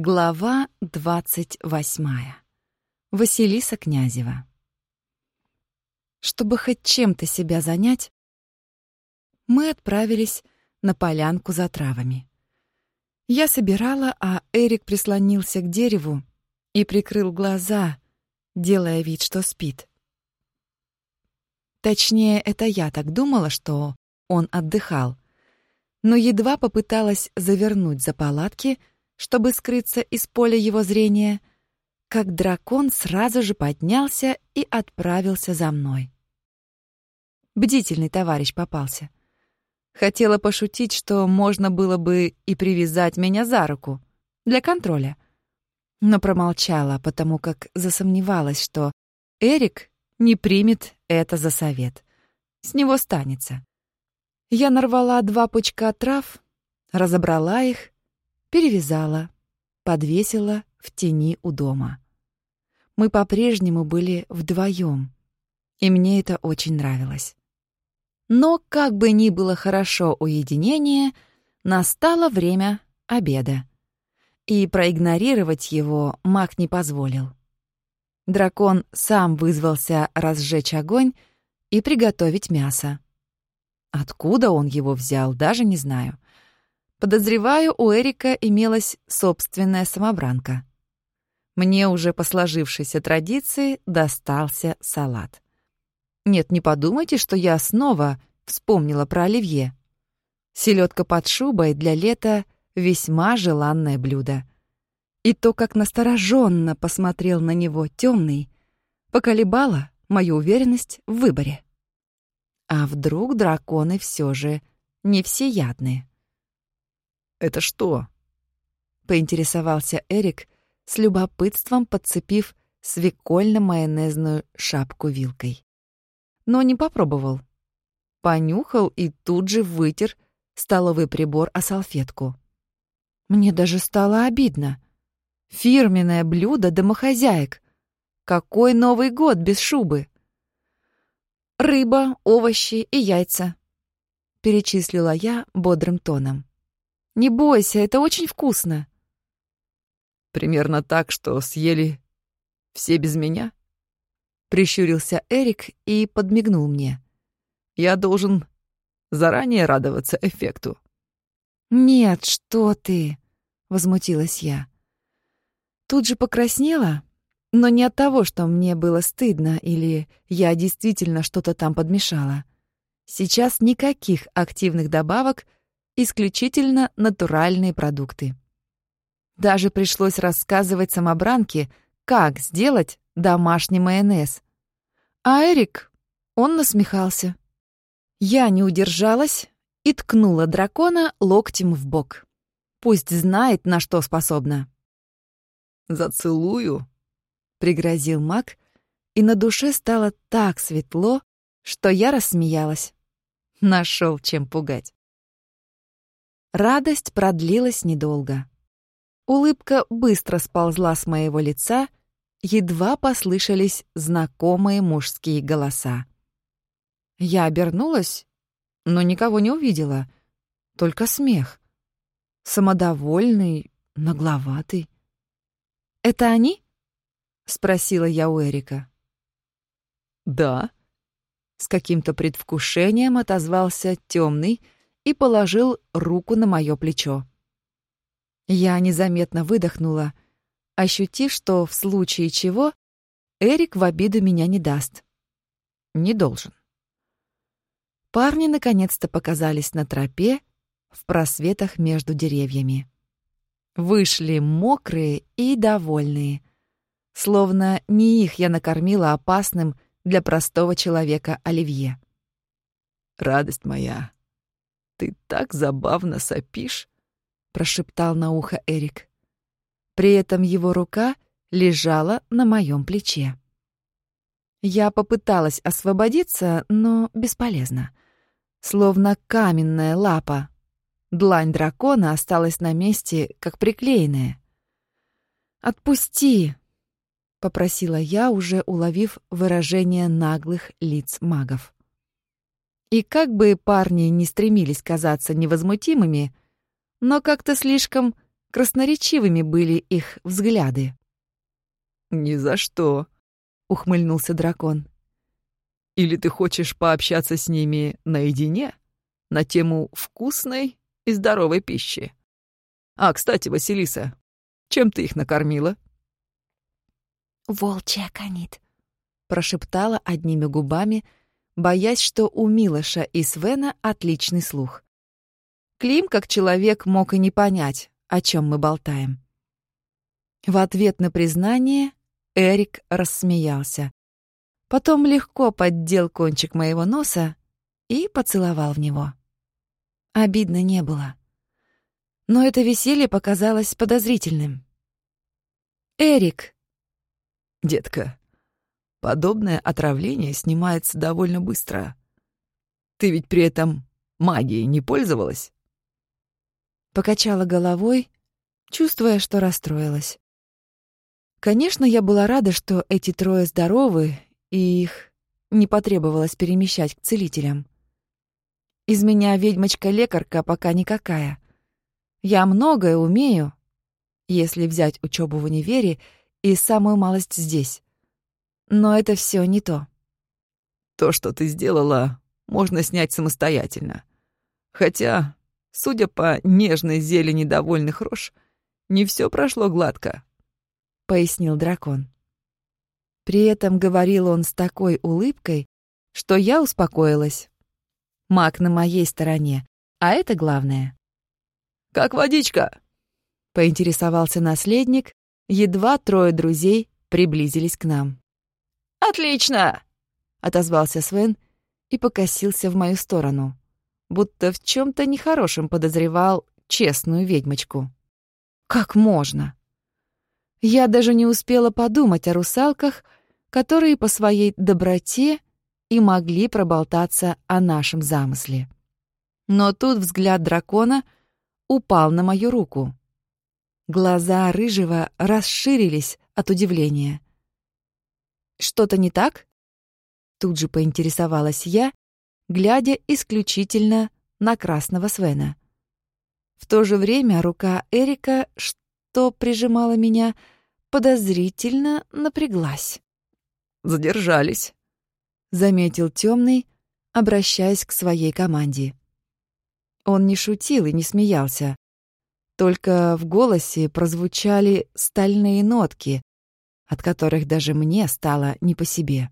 Глава двадцать восьмая. Василиса Князева. Чтобы хоть чем-то себя занять, мы отправились на полянку за травами. Я собирала, а Эрик прислонился к дереву и прикрыл глаза, делая вид, что спит. Точнее, это я так думала, что он отдыхал, но едва попыталась завернуть за палатки — чтобы скрыться из поля его зрения, как дракон сразу же поднялся и отправился за мной. Бдительный товарищ попался. Хотела пошутить, что можно было бы и привязать меня за руку для контроля, но промолчала, потому как засомневалась, что Эрик не примет это за совет. С него станется. Я нарвала два пучка трав, разобрала их перевязала, подвесила в тени у дома. Мы по-прежнему были вдвоем, и мне это очень нравилось. Но, как бы ни было хорошо уединение, настало время обеда. И проигнорировать его маг не позволил. Дракон сам вызвался разжечь огонь и приготовить мясо. Откуда он его взял, даже не знаю. Подозреваю, у Эрика имелась собственная самобранка. Мне уже по сложившейся традиции достался салат. Нет, не подумайте, что я снова вспомнила про оливье. Селедка под шубой для лета — весьма желанное блюдо. И то, как настороженно посмотрел на него темный, поколебало мою уверенность в выборе. А вдруг драконы все же не всеядные? «Это что?» — поинтересовался Эрик, с любопытством подцепив свекольно-майонезную шапку вилкой. Но не попробовал. Понюхал и тут же вытер столовый прибор о салфетку. Мне даже стало обидно. Фирменное блюдо домохозяек. Какой Новый год без шубы? Рыба, овощи и яйца. Перечислила я бодрым тоном. Не бойся, это очень вкусно. Примерно так, что съели все без меня? Прищурился Эрик и подмигнул мне. Я должен заранее радоваться эффекту. Нет, что ты, возмутилась я. Тут же покраснела, но не от того, что мне было стыдно или я действительно что-то там подмешала. Сейчас никаких активных добавок — исключительно натуральные продукты. Даже пришлось рассказывать самобранке, как сделать домашний майонез. А Эрик, он насмехался. Я не удержалась и ткнула дракона локтем в бок. Пусть знает, на что способна. «Зацелую», — пригрозил маг, и на душе стало так светло, что я рассмеялась. Нашел чем пугать. Радость продлилась недолго. Улыбка быстро сползла с моего лица, едва послышались знакомые мужские голоса. Я обернулась, но никого не увидела, только смех. Самодовольный, нагловатый. «Это они?» — спросила я у Эрика. «Да», — с каким-то предвкушением отозвался темный, и положил руку на мое плечо. Я незаметно выдохнула, ощутив, что в случае чего Эрик в обиду меня не даст. Не должен. Парни наконец-то показались на тропе в просветах между деревьями. Вышли мокрые и довольные, словно не их я накормила опасным для простого человека оливье. «Радость моя, «Ты так забавно сопишь», — прошептал на ухо Эрик. При этом его рука лежала на моем плече. Я попыталась освободиться, но бесполезно. Словно каменная лапа. Длань дракона осталась на месте, как приклеенная. «Отпусти!» — попросила я, уже уловив выражение наглых лиц магов. И как бы парни не стремились казаться невозмутимыми, но как-то слишком красноречивыми были их взгляды. «Ни за что», — ухмыльнулся дракон. «Или ты хочешь пообщаться с ними наедине на тему вкусной и здоровой пищи? А, кстати, Василиса, чем ты их накормила?» «Волчий аконит», — прошептала одними губами, боясь, что у Милоша и Свена отличный слух. Клим, как человек, мог и не понять, о чем мы болтаем. В ответ на признание Эрик рассмеялся. Потом легко поддел кончик моего носа и поцеловал в него. Обидно не было. Но это веселье показалось подозрительным. «Эрик!» «Детка, подобное отравление снимается довольно быстро. Ты ведь при этом магией не пользовалась?» Покачала головой, чувствуя, что расстроилась. Конечно, я была рада, что эти трое здоровы, и их не потребовалось перемещать к целителям. Из меня ведьмочка-лекарка пока никакая. Я многое умею, если взять учебу в универе и самую малость здесь. Но это все не то. То, что ты сделала, можно снять самостоятельно. Хотя Судя по нежной зелени довольных рож, не все прошло гладко, — пояснил дракон. При этом говорил он с такой улыбкой, что я успокоилась. Маг на моей стороне, а это главное. «Как водичка?» — поинтересовался наследник, едва трое друзей приблизились к нам. «Отлично!» — отозвался Свен и покосился в мою сторону будто в чем-то нехорошем подозревал честную ведьмочку. Как можно? Я даже не успела подумать о русалках, которые по своей доброте и могли проболтаться о нашем замысле. Но тут взгляд дракона упал на мою руку. Глаза рыжего расширились от удивления. «Что-то не так?» Тут же поинтересовалась я, глядя исключительно на красного Свена. В то же время рука Эрика, что прижимала меня, подозрительно напряглась. «Задержались», — заметил темный, обращаясь к своей команде. Он не шутил и не смеялся. Только в голосе прозвучали стальные нотки, от которых даже мне стало не по себе.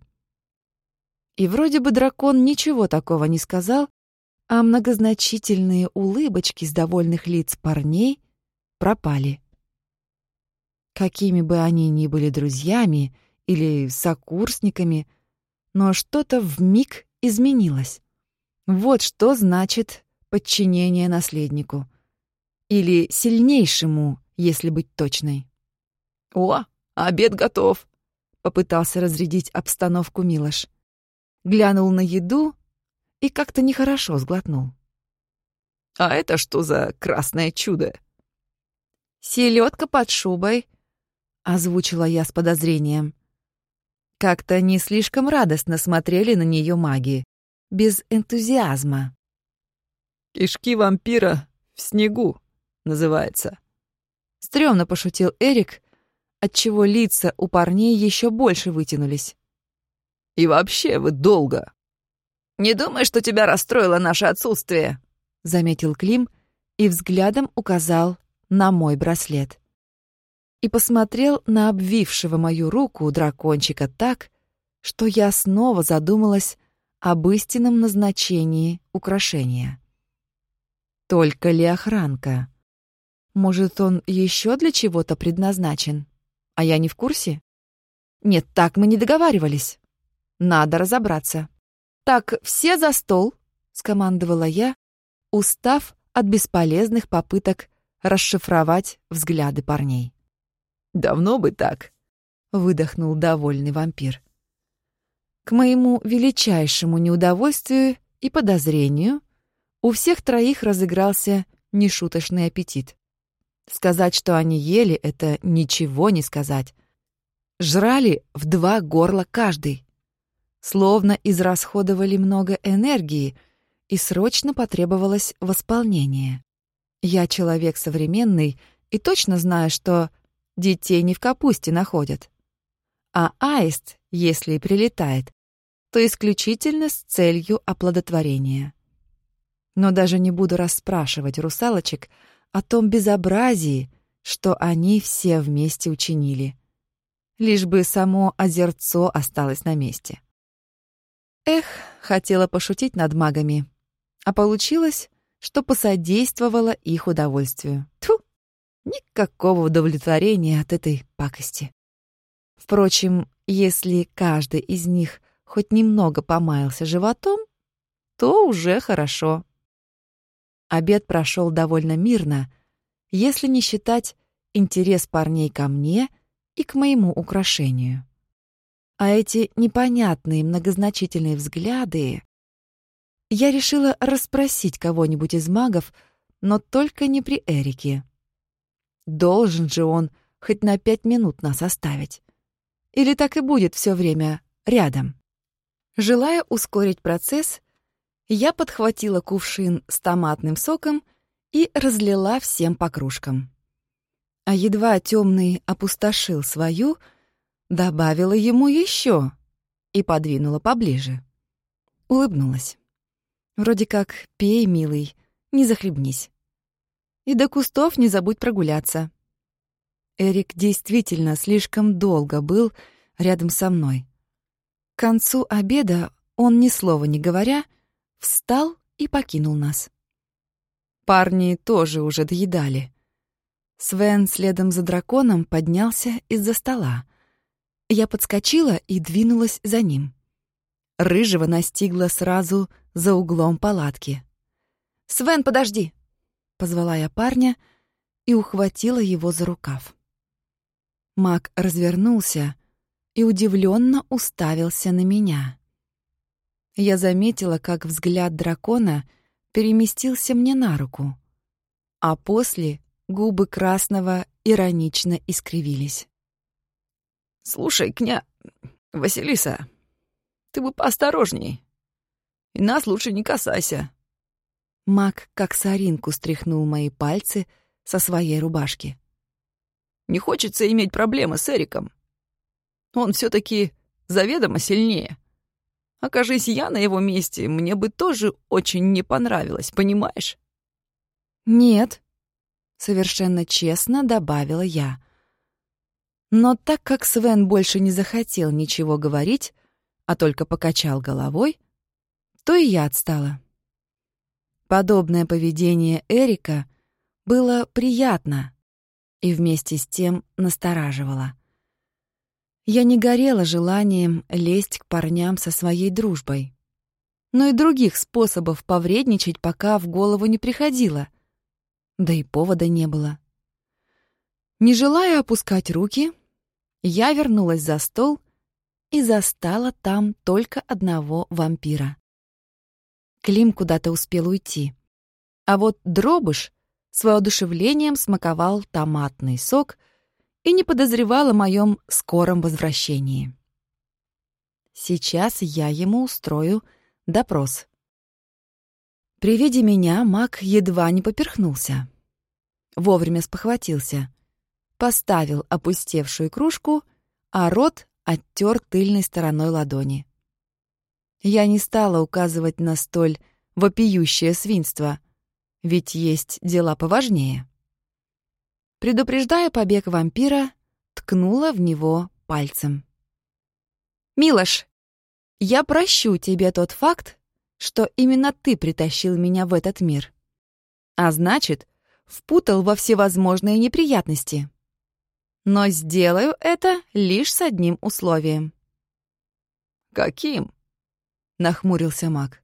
И вроде бы дракон ничего такого не сказал, а многозначительные улыбочки с довольных лиц парней пропали. Какими бы они ни были друзьями или сокурсниками, но что-то в миг изменилось. Вот что значит подчинение наследнику. Или сильнейшему, если быть точной. «О, обед готов!» — попытался разрядить обстановку Милош глянул на еду и как-то нехорошо сглотнул. «А это что за красное чудо?» «Селедка под шубой», — озвучила я с подозрением. Как-то не слишком радостно смотрели на нее маги, без энтузиазма. «Кишки вампира в снегу» называется. Стрёмно пошутил Эрик, отчего лица у парней еще больше вытянулись. И вообще вы долго». «Не думай, что тебя расстроило наше отсутствие», — заметил Клим и взглядом указал на мой браслет. И посмотрел на обвившего мою руку дракончика так, что я снова задумалась об истинном назначении украшения. Только ли охранка? Может, он еще для чего-то предназначен? А я не в курсе? Нет, так мы не договаривались. Надо разобраться. «Так, все за стол», — скомандовала я, устав от бесполезных попыток расшифровать взгляды парней. «Давно бы так», — выдохнул довольный вампир. К моему величайшему неудовольствию и подозрению у всех троих разыгрался нешуточный аппетит. Сказать, что они ели, — это ничего не сказать. Жрали в два горла каждый словно израсходовали много энергии, и срочно потребовалось восполнение. Я человек современный и точно знаю, что детей не в капусте находят. А аист, если и прилетает, то исключительно с целью оплодотворения. Но даже не буду расспрашивать русалочек о том безобразии, что они все вместе учинили. Лишь бы само озерцо осталось на месте. Эх, хотела пошутить над магами, а получилось, что посодействовало их удовольствию. Тьфу! Никакого удовлетворения от этой пакости. Впрочем, если каждый из них хоть немного помаялся животом, то уже хорошо. Обед прошел довольно мирно, если не считать интерес парней ко мне и к моему украшению. А эти непонятные многозначительные взгляды... Я решила расспросить кого-нибудь из магов, но только не при Эрике. Должен же он хоть на пять минут нас оставить. Или так и будет все время рядом. Желая ускорить процесс, я подхватила кувшин с томатным соком и разлила всем по кружкам. А едва темный опустошил свою, добавила ему еще и подвинула поближе. Улыбнулась. Вроде как «пей, милый, не захлебнись». И до кустов не забудь прогуляться. Эрик действительно слишком долго был рядом со мной. К концу обеда он, ни слова не говоря, встал и покинул нас. Парни тоже уже доедали. Свен следом за драконом поднялся из-за стола. Я подскочила и двинулась за ним. Рыжего настигла сразу за углом палатки. «Свен, подожди!» — позвала я парня и ухватила его за рукав. Маг развернулся и удивленно уставился на меня. Я заметила, как взгляд дракона переместился мне на руку, а после губы красного иронично искривились. «Слушай, кня... Василиса, ты бы поосторожней. И нас лучше не касайся». Маг как соринку стряхнул мои пальцы со своей рубашки. «Не хочется иметь проблемы с Эриком. Он все таки заведомо сильнее. Окажись я на его месте, мне бы тоже очень не понравилось, понимаешь? Нет, совершенно честно добавила я. Но так как Свен больше не захотел ничего говорить, а только покачал головой, то и я отстала. Подобное поведение Эрика было приятно и вместе с тем настораживало. Я не горела желанием лезть к парням со своей дружбой. Но и других способов повредничать пока в голову не приходило. Да и повода не было. Не желая опускать руки, я вернулась за стол и застала там только одного вампира. Клим куда-то успел уйти. А вот дробыш с воодушевлением смаковал томатный сок — и не подозревал о моем скором возвращении. Сейчас я ему устрою допрос. При виде меня маг едва не поперхнулся. Вовремя спохватился. Поставил опустевшую кружку, а рот оттер тыльной стороной ладони. Я не стала указывать на столь вопиющее свинство, ведь есть дела поважнее предупреждая побег вампира, ткнула в него пальцем. «Милош, я прощу тебе тот факт, что именно ты притащил меня в этот мир. А значит, впутал во всевозможные неприятности. Но сделаю это лишь с одним условием». «Каким?» — нахмурился маг.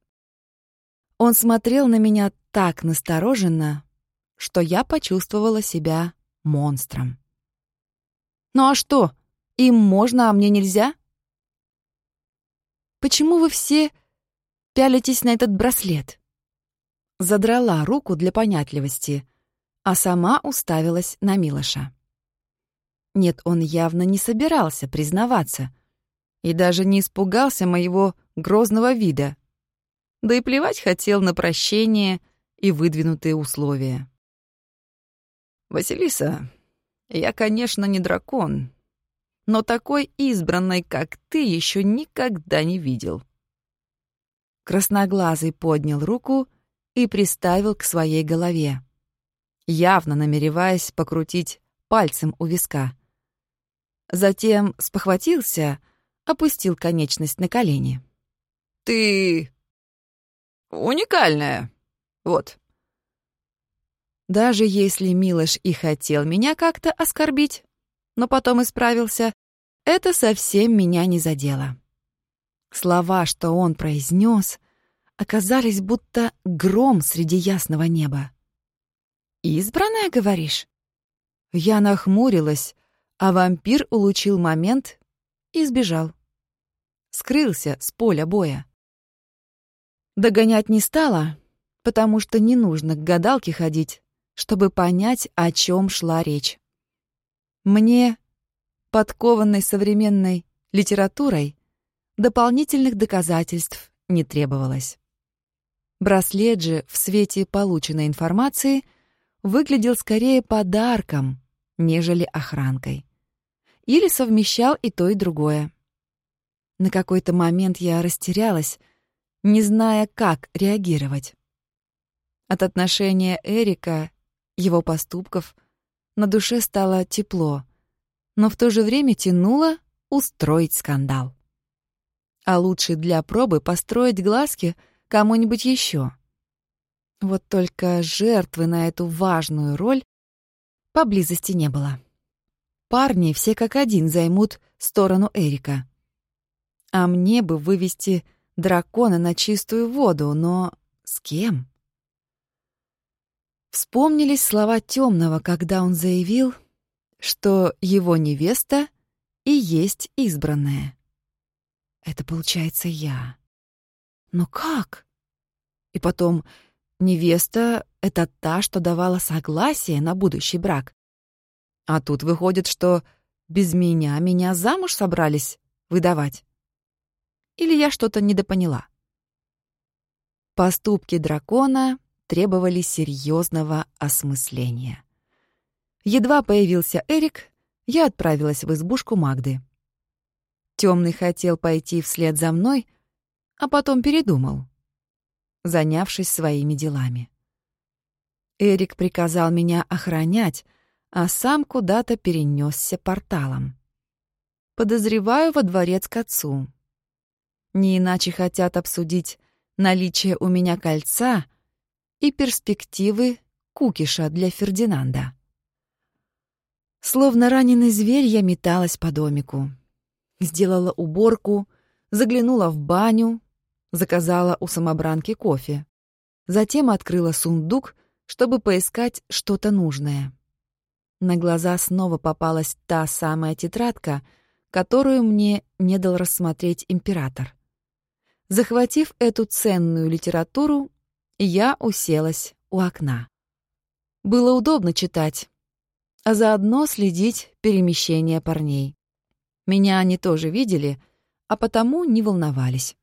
Он смотрел на меня так настороженно, что я почувствовала себя монстром. «Ну а что, им можно, а мне нельзя?» «Почему вы все пялитесь на этот браслет?» Задрала руку для понятливости, а сама уставилась на Милоша. Нет, он явно не собирался признаваться и даже не испугался моего грозного вида. Да и плевать хотел на прощение и выдвинутые условия. «Василиса, я, конечно, не дракон, но такой избранной, как ты, еще никогда не видел». Красноглазый поднял руку и приставил к своей голове, явно намереваясь покрутить пальцем у виска. Затем спохватился, опустил конечность на колени. «Ты уникальная. Вот». Даже если Милош и хотел меня как-то оскорбить, но потом исправился, это совсем меня не задело. Слова, что он произнес, оказались будто гром среди ясного неба. «Избранная, говоришь?» Я нахмурилась, а вампир улучил момент и сбежал. Скрылся с поля боя. Догонять не стала, потому что не нужно к гадалке ходить, чтобы понять, о чем шла речь. Мне, подкованной современной литературой, дополнительных доказательств не требовалось. Браслет же в свете полученной информации выглядел скорее подарком, нежели охранкой. Или совмещал и то, и другое. На какой-то момент я растерялась, не зная, как реагировать. От отношения Эрика, его поступков, на душе стало тепло, но в то же время тянуло устроить скандал. А лучше для пробы построить глазки кому-нибудь еще. Вот только жертвы на эту важную роль поблизости не было. Парни все как один займут сторону Эрика. А мне бы вывести дракона на чистую воду, но с кем? Вспомнились слова Темного, когда он заявил, что его невеста и есть избранная. Это получается я. Но как? И потом, невеста — это та, что давала согласие на будущий брак. А тут выходит, что без меня меня замуж собрались выдавать. Или я что-то недопоняла? Поступки дракона требовали серьезного осмысления. Едва появился Эрик, я отправилась в избушку Магды. Темный хотел пойти вслед за мной, а потом передумал, занявшись своими делами. Эрик приказал меня охранять, а сам куда-то перенесся порталом. Подозреваю во дворец к отцу. Не иначе хотят обсудить наличие у меня кольца и перспективы кукиша для Фердинанда. Словно раненый зверь я металась по домику. Сделала уборку, заглянула в баню, заказала у самобранки кофе. Затем открыла сундук, чтобы поискать что-то нужное. На глаза снова попалась та самая тетрадка, которую мне не дал рассмотреть император. Захватив эту ценную литературу, я уселась у окна. Было удобно читать, а заодно следить перемещение парней. Меня они тоже видели, а потому не волновались.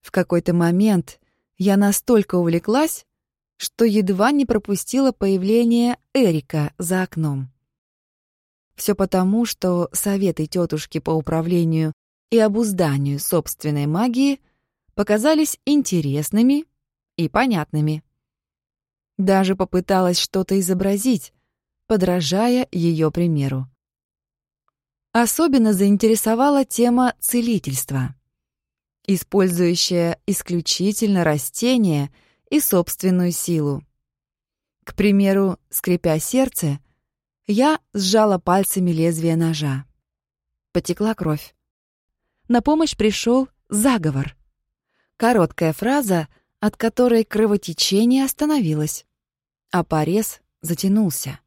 В какой-то момент я настолько увлеклась, что едва не пропустила появление Эрика за окном. Все потому, что советы тетушки по управлению и обузданию собственной магии показались интересными и понятными. Даже попыталась что-то изобразить, подражая ее примеру. Особенно заинтересовала тема целительства, использующая исключительно растения — и собственную силу. К примеру, скрипя сердце, я сжала пальцами лезвие ножа. Потекла кровь. На помощь пришел заговор. Короткая фраза, от которой кровотечение остановилось, а порез затянулся.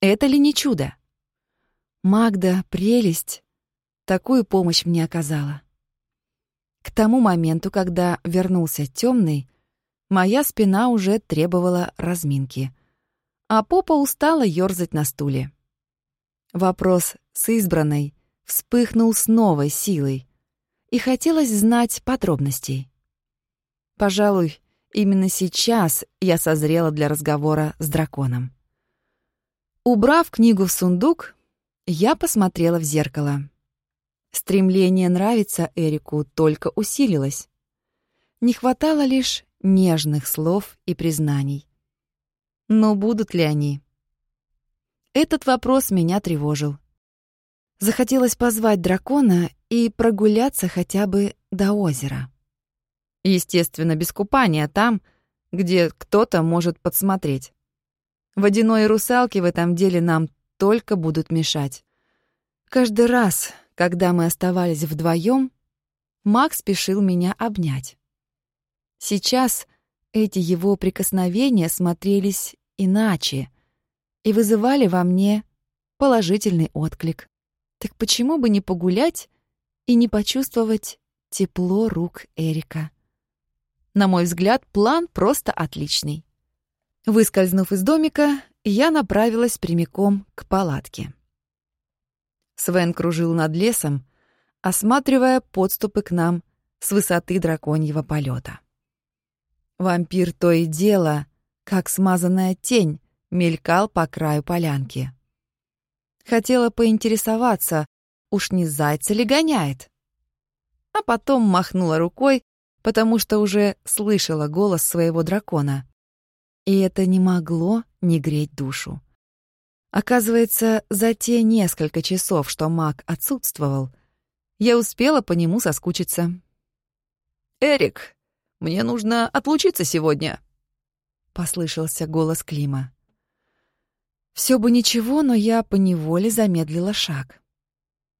Это ли не чудо? Магда, прелесть, такую помощь мне оказала. К тому моменту, когда вернулся темный, Моя спина уже требовала разминки, а попа устала ёрзать на стуле. Вопрос с избранной вспыхнул с новой силой, и хотелось знать подробностей. Пожалуй, именно сейчас я созрела для разговора с драконом. Убрав книгу в сундук, я посмотрела в зеркало. Стремление нравиться Эрику только усилилось. Не хватало лишь нежных слов и признаний. Но будут ли они? Этот вопрос меня тревожил. Захотелось позвать дракона и прогуляться хотя бы до озера. Естественно, без купания там, где кто-то может подсмотреть. Водяной русалки в этом деле нам только будут мешать. Каждый раз, когда мы оставались вдвоем, Макс спешил меня обнять. Сейчас эти его прикосновения смотрелись иначе и вызывали во мне положительный отклик. Так почему бы не погулять и не почувствовать тепло рук Эрика? На мой взгляд, план просто отличный. Выскользнув из домика, я направилась прямиком к палатке. Свен кружил над лесом, осматривая подступы к нам с высоты драконьего полета. Вампир то и дело, как смазанная тень, мелькал по краю полянки. Хотела поинтересоваться, уж не зайца ли гоняет. А потом махнула рукой, потому что уже слышала голос своего дракона. И это не могло не греть душу. Оказывается, за те несколько часов, что маг отсутствовал, я успела по нему соскучиться. «Эрик, мне нужно отлучиться сегодня», — послышался голос Клима. Все бы ничего, но я поневоле замедлила шаг.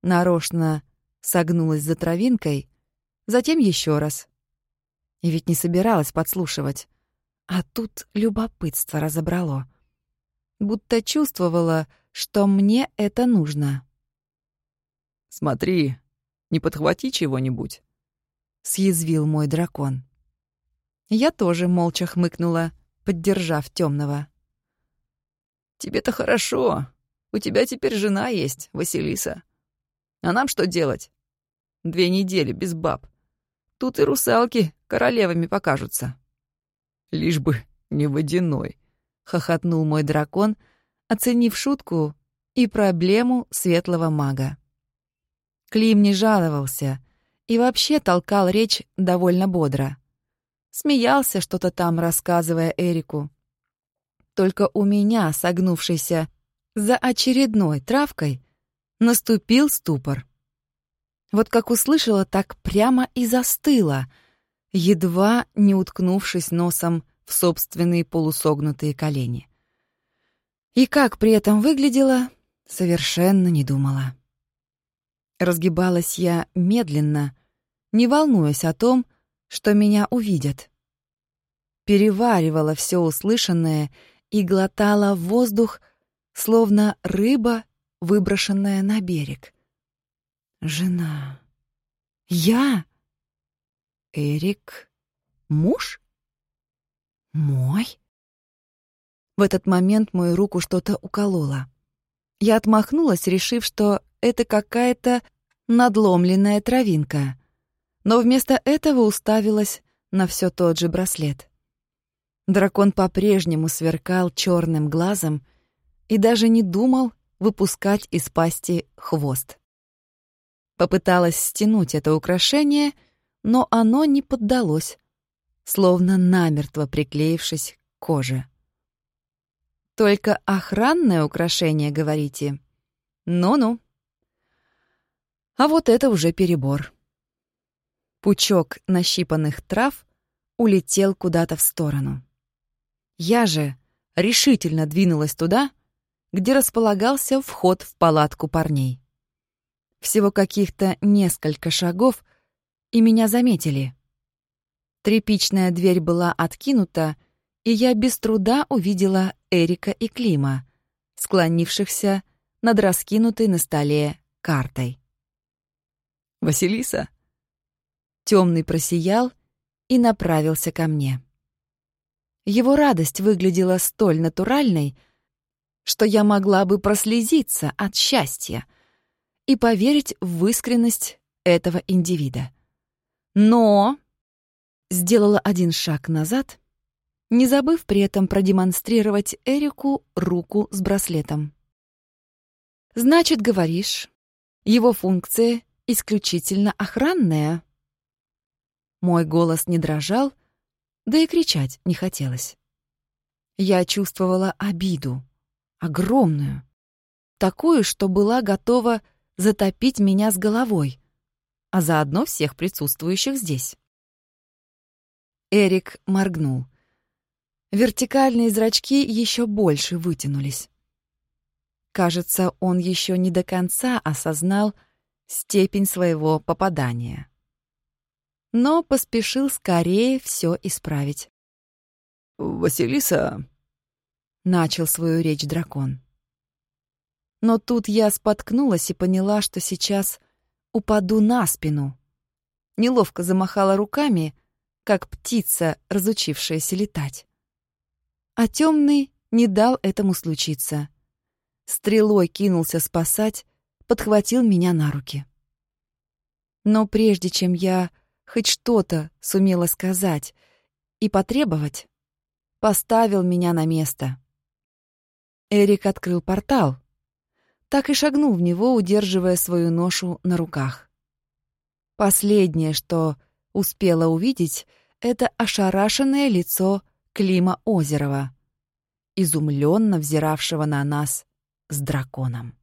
Нарочно согнулась за травинкой, затем еще раз. И ведь не собиралась подслушивать. А тут любопытство разобрало. Будто чувствовала, что мне это нужно. «Смотри, не подхвати чего-нибудь», — съязвил мой дракон. Я тоже молча хмыкнула, поддержав темного. «Тебе-то хорошо. У тебя теперь жена есть, Василиса. А нам что делать? Две недели без баб. Тут и русалки королевами покажутся». «Лишь бы не водяной», — хохотнул мой дракон, оценив шутку и проблему светлого мага. Клим не жаловался и вообще толкал речь довольно бодро. Смеялся что-то там, рассказывая Эрику. Только у меня, согнувшийся за очередной травкой, наступил ступор. Вот как услышала, так прямо и застыла — едва не уткнувшись носом в собственные полусогнутые колени. И как при этом выглядела, совершенно не думала. Разгибалась я медленно, не волнуясь о том, что меня увидят. Переваривала все услышанное и глотала воздух, словно рыба, выброшенная на берег. Жена. Я? Эрик муж? Мой? В этот момент мою руку что-то укололо. Я отмахнулась, решив, что это какая-то надломленная травинка. Но вместо этого уставилась на все тот же браслет. Дракон по-прежнему сверкал черным глазом и даже не думал выпускать из пасти хвост. Попыталась стянуть это украшение — но оно не поддалось, словно намертво приклеившись к коже. «Только охранное украшение, говорите? Ну-ну». А вот это уже перебор. Пучок нащипанных трав улетел куда-то в сторону. Я же решительно двинулась туда, где располагался вход в палатку парней. Всего каких-то несколько шагов — и меня заметили. Тряпичная дверь была откинута, и я без труда увидела Эрика и Клима, склонившихся над раскинутой на столе картой. «Василиса?» Темный просиял и направился ко мне. Его радость выглядела столь натуральной, что я могла бы прослезиться от счастья и поверить в искренность этого индивида. Но сделала один шаг назад, не забыв при этом продемонстрировать Эрику руку с браслетом. Значит, говоришь, его функция исключительно охранная. Мой голос не дрожал, да и кричать не хотелось. Я чувствовала обиду, огромную, такую, что была готова затопить меня с головой, а заодно всех присутствующих здесь. Эрик моргнул. Вертикальные зрачки еще больше вытянулись. Кажется, он еще не до конца осознал степень своего попадания. Но поспешил скорее все исправить. «Василиса...» — начал свою речь дракон. Но тут я споткнулась и поняла, что сейчас упаду на спину. Неловко замахала руками, как птица, разучившаяся летать. А темный не дал этому случиться. Стрелой кинулся спасать, подхватил меня на руки. Но прежде чем я хоть что-то сумела сказать и потребовать, поставил меня на место. Эрик открыл портал, так и шагнул в него, удерживая свою ношу на руках. Последнее, что успела увидеть, это ошарашенное лицо Клима Озерова, изумленно взиравшего на нас с драконом.